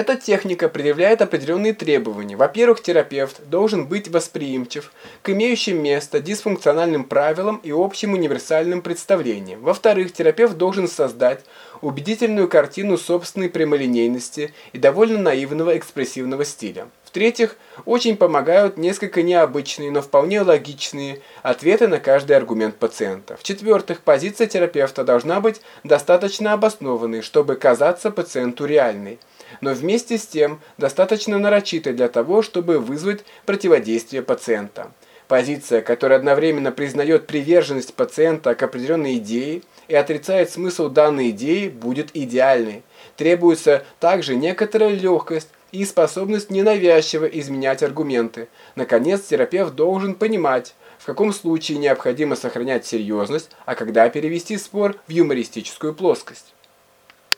Эта техника предъявляет определенные требования. Во-первых, терапевт должен быть восприимчив к имеющим место дисфункциональным правилам и общим универсальным представлениям. Во-вторых, терапевт должен создать убедительную картину собственной прямолинейности и довольно наивного экспрессивного стиля. В-третьих, очень помогают несколько необычные, но вполне логичные ответы на каждый аргумент пациента. В-четвертых, позиция терапевта должна быть достаточно обоснованной, чтобы казаться пациенту реальной но вместе с тем достаточно нарочитой для того, чтобы вызвать противодействие пациента. Позиция, которая одновременно признает приверженность пациента к определенной идее и отрицает смысл данной идеи, будет идеальной. Требуется также некоторая легкость и способность ненавязчиво изменять аргументы. Наконец, терапевт должен понимать, в каком случае необходимо сохранять серьезность, а когда перевести спор в юмористическую плоскость.